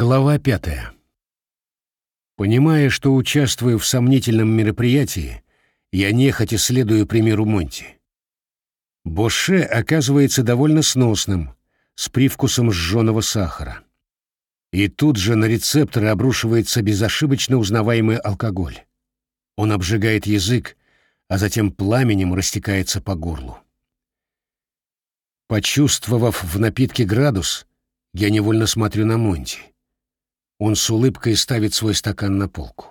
Глава пятая. Понимая, что участвую в сомнительном мероприятии, я нехотя следую примеру Монти. Боше оказывается довольно сносным, с привкусом сжженного сахара. И тут же на рецепторы обрушивается безошибочно узнаваемый алкоголь. Он обжигает язык, а затем пламенем растекается по горлу. Почувствовав в напитке градус, я невольно смотрю на Монти. Он с улыбкой ставит свой стакан на полку.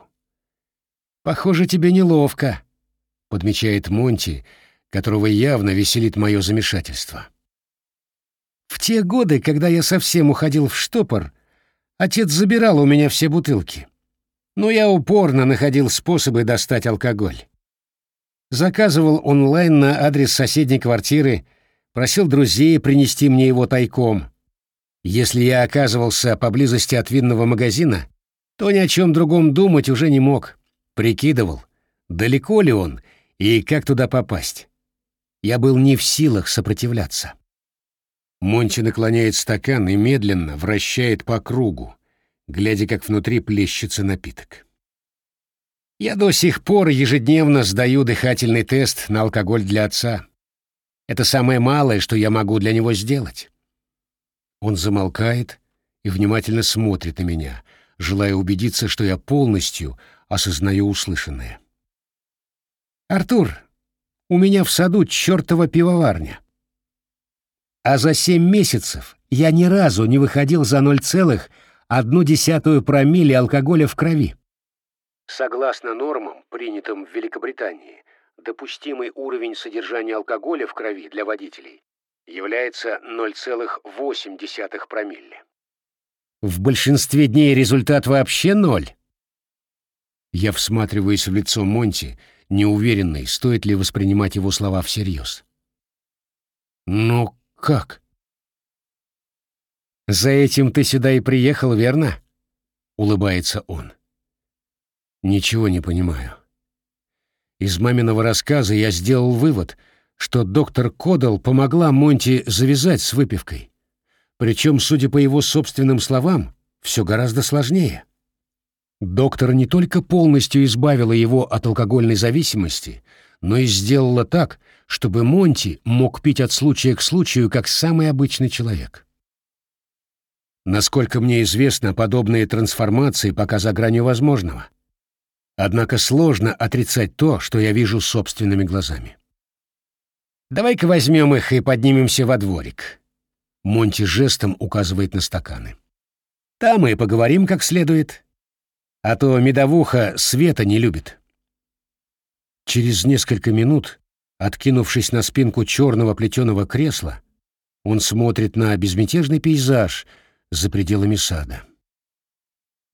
«Похоже, тебе неловко», — подмечает Монти, которого явно веселит мое замешательство. «В те годы, когда я совсем уходил в штопор, отец забирал у меня все бутылки. Но я упорно находил способы достать алкоголь. Заказывал онлайн на адрес соседней квартиры, просил друзей принести мне его тайком. Если я оказывался поблизости от винного магазина, то ни о чем другом думать уже не мог. Прикидывал, далеко ли он и как туда попасть. Я был не в силах сопротивляться. Монти наклоняет стакан и медленно вращает по кругу, глядя, как внутри плещется напиток. Я до сих пор ежедневно сдаю дыхательный тест на алкоголь для отца. Это самое малое, что я могу для него сделать. Он замолкает и внимательно смотрит на меня, желая убедиться, что я полностью осознаю услышанное. «Артур, у меня в саду чертова пивоварня. А за семь месяцев я ни разу не выходил за ноль целых одну десятую промилле алкоголя в крови. Согласно нормам, принятым в Великобритании, допустимый уровень содержания алкоголя в крови для водителей является 0,8 промилле. В большинстве дней результат вообще ноль. Я всматриваюсь в лицо Монти, неуверенный, стоит ли воспринимать его слова всерьез. «Ну как?» «За этим ты сюда и приехал, верно?» — улыбается он. «Ничего не понимаю. Из маминого рассказа я сделал вывод — что доктор Кодал помогла Монти завязать с выпивкой. Причем, судя по его собственным словам, все гораздо сложнее. Доктор не только полностью избавила его от алкогольной зависимости, но и сделала так, чтобы Монти мог пить от случая к случаю, как самый обычный человек. Насколько мне известно, подобные трансформации пока за гранью возможного. Однако сложно отрицать то, что я вижу собственными глазами. Давай-ка возьмем их и поднимемся во дворик. Монти жестом указывает на стаканы. Там мы поговорим как следует. А то медовуха света не любит. Через несколько минут, откинувшись на спинку черного плетеного кресла, он смотрит на безмятежный пейзаж за пределами сада.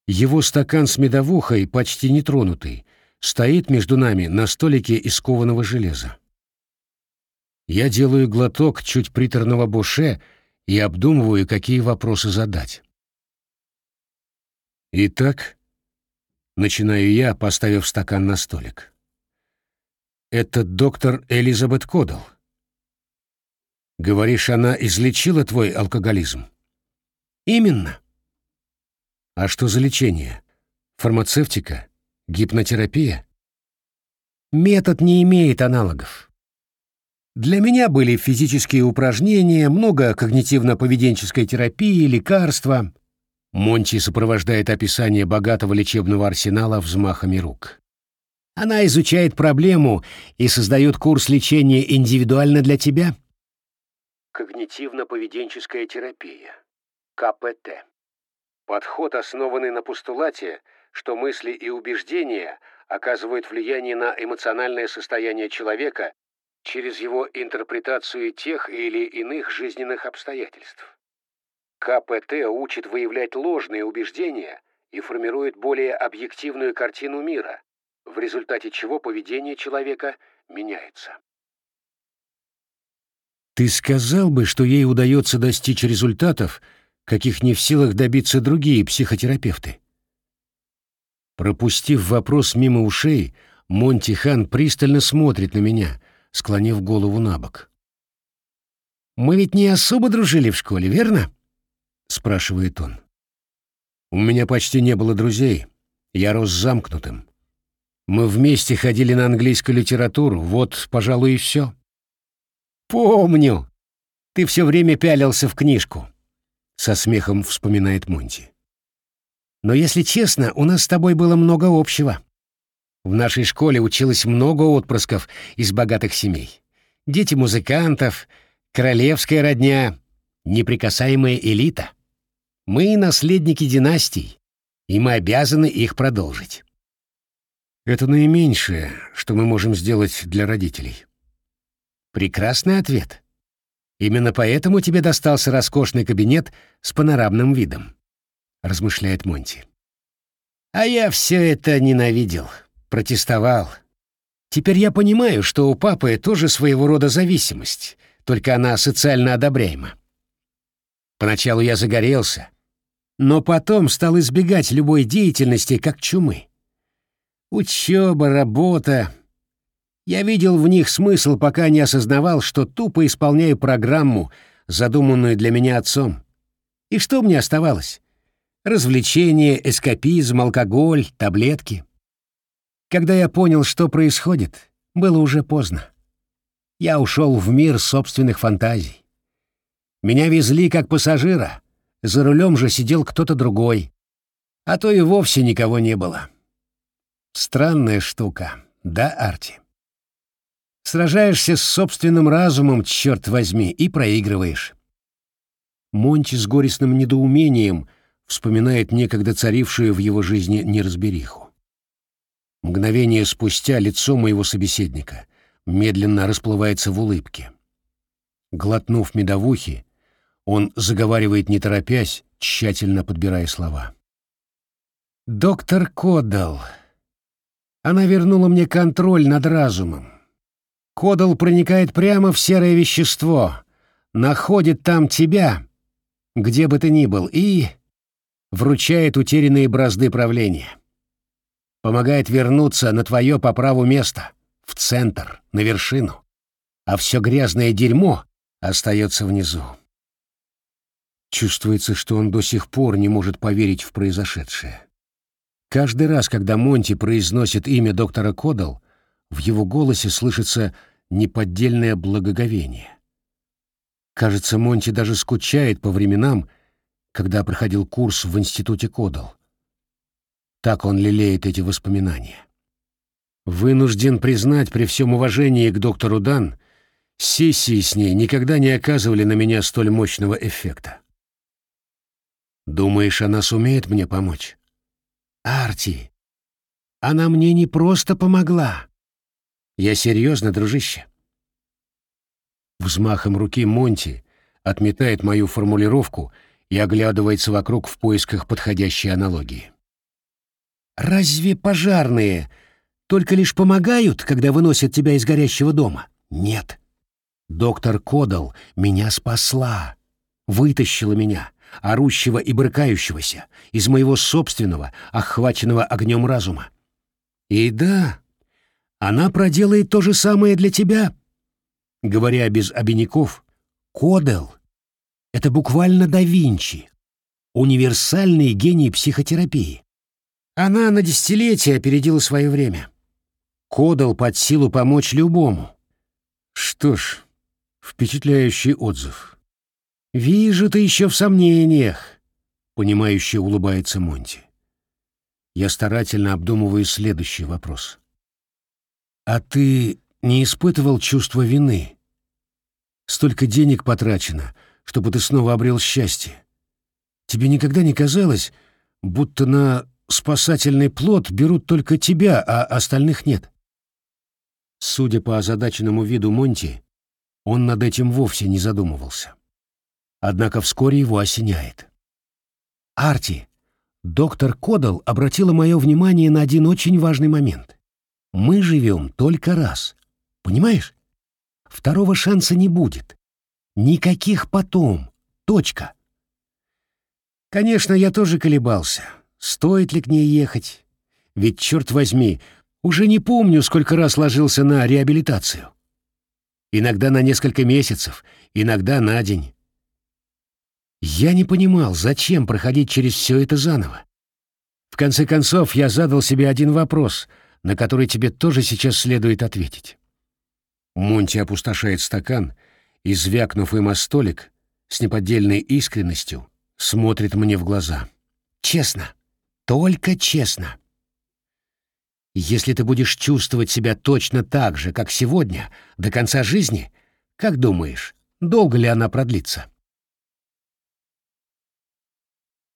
Его стакан с медовухой, почти нетронутый, стоит между нами на столике из кованого железа. Я делаю глоток чуть приторного буше и обдумываю, какие вопросы задать. Итак, начинаю я, поставив стакан на столик. Это доктор Элизабет Кодал. Говоришь, она излечила твой алкоголизм? Именно. А что за лечение? Фармацевтика? Гипнотерапия? Метод не имеет аналогов. Для меня были физические упражнения, много когнитивно-поведенческой терапии, лекарства. Монти сопровождает описание богатого лечебного арсенала взмахами рук. Она изучает проблему и создает курс лечения индивидуально для тебя. Когнитивно-поведенческая терапия. КПТ. Подход, основанный на постулате, что мысли и убеждения оказывают влияние на эмоциональное состояние человека через его интерпретацию тех или иных жизненных обстоятельств. КПТ учит выявлять ложные убеждения и формирует более объективную картину мира, в результате чего поведение человека меняется. Ты сказал бы, что ей удается достичь результатов, каких не в силах добиться другие психотерапевты? Пропустив вопрос мимо ушей, Монти Хан пристально смотрит на меня — склонив голову на бок. «Мы ведь не особо дружили в школе, верно?» — спрашивает он. У меня почти не было друзей. Я рос замкнутым. Мы вместе ходили на английскую литературу, вот, пожалуй, и все. «Помню. Ты все время пялился в книжку», — со смехом вспоминает Монти. «Но, если честно, у нас с тобой было много общего. В нашей школе училось много отпрысков из богатых семей. Дети музыкантов, королевская родня, неприкасаемая элита. Мы наследники династий, и мы обязаны их продолжить. Это наименьшее, что мы можем сделать для родителей. Прекрасный ответ. Именно поэтому тебе достался роскошный кабинет с панорамным видом, размышляет Монти. А я все это ненавидел, протестовал. Теперь я понимаю, что у папы тоже своего рода зависимость, только она социально одобряема. Поначалу я загорелся, но потом стал избегать любой деятельности как чумы. Учеба, работа. Я видел в них смысл, пока не осознавал, что тупо исполняю программу, задуманную для меня отцом. И что мне оставалось? Развлечения, эскапизм, алкоголь, таблетки. Когда я понял, что происходит, было уже поздно. Я ушел в мир собственных фантазий. Меня везли как пассажира, за рулем же сидел кто-то другой, а то и вовсе никого не было. Странная штука, да, Арти? Сражаешься с собственным разумом, черт возьми, и проигрываешь. Монти с горестным недоумением вспоминает некогда царившую в его жизни неразбериху. Мгновение спустя лицо моего собеседника медленно расплывается в улыбке. Глотнув медовухи, он заговаривает не торопясь, тщательно подбирая слова. «Доктор Кодал, она вернула мне контроль над разумом. Кодал проникает прямо в серое вещество, находит там тебя, где бы ты ни был, и вручает утерянные бразды правления. Помогает вернуться на твое по праву место, в центр, на вершину. А все грязное дерьмо остается внизу. Чувствуется, что он до сих пор не может поверить в произошедшее. Каждый раз, когда Монти произносит имя доктора Кодал, в его голосе слышится неподдельное благоговение. Кажется, Монти даже скучает по временам, когда проходил курс в институте Кодал. Так он лелеет эти воспоминания. Вынужден признать при всем уважении к доктору Дан, сессии с ней никогда не оказывали на меня столь мощного эффекта. Думаешь, она сумеет мне помочь? Арти, она мне не просто помогла. Я серьезно, дружище. Взмахом руки Монти отметает мою формулировку и оглядывается вокруг в поисках подходящей аналогии. «Разве пожарные только лишь помогают, когда выносят тебя из горящего дома? Нет. Доктор Кодал меня спасла, вытащила меня, орущего и брыкающегося, из моего собственного, охваченного огнем разума. И да, она проделает то же самое для тебя. Говоря без обиняков, Кодел — это буквально да Винчи, универсальный гений психотерапии. Она на десятилетия опередила свое время. Кодел под силу помочь любому. Что ж, впечатляющий отзыв. «Вижу, ты еще в сомнениях», — понимающе улыбается Монти. Я старательно обдумываю следующий вопрос. «А ты не испытывал чувства вины? Столько денег потрачено, чтобы ты снова обрел счастье. Тебе никогда не казалось, будто на спасательный плод берут только тебя, а остальных нет?» Судя по озадаченному виду Монти, он над этим вовсе не задумывался. Однако вскоре его осеняет. «Арти, доктор Кодал обратила мое внимание на один очень важный момент. Мы живем только раз. Понимаешь? Второго шанса не будет. Никаких потом. Точка. Конечно, я тоже колебался. Стоит ли к ней ехать? Ведь, черт возьми, уже не помню, сколько раз ложился на реабилитацию. Иногда на несколько месяцев, иногда на день. Я не понимал, зачем проходить через все это заново. В конце концов, я задал себе один вопрос, на который тебе тоже сейчас следует ответить. Монти опустошает стакан и, звякнув им о столик, с неподдельной искренностью смотрит мне в глаза. «Честно, только честно. Если ты будешь чувствовать себя точно так же, как сегодня, до конца жизни, как думаешь, долго ли она продлится?»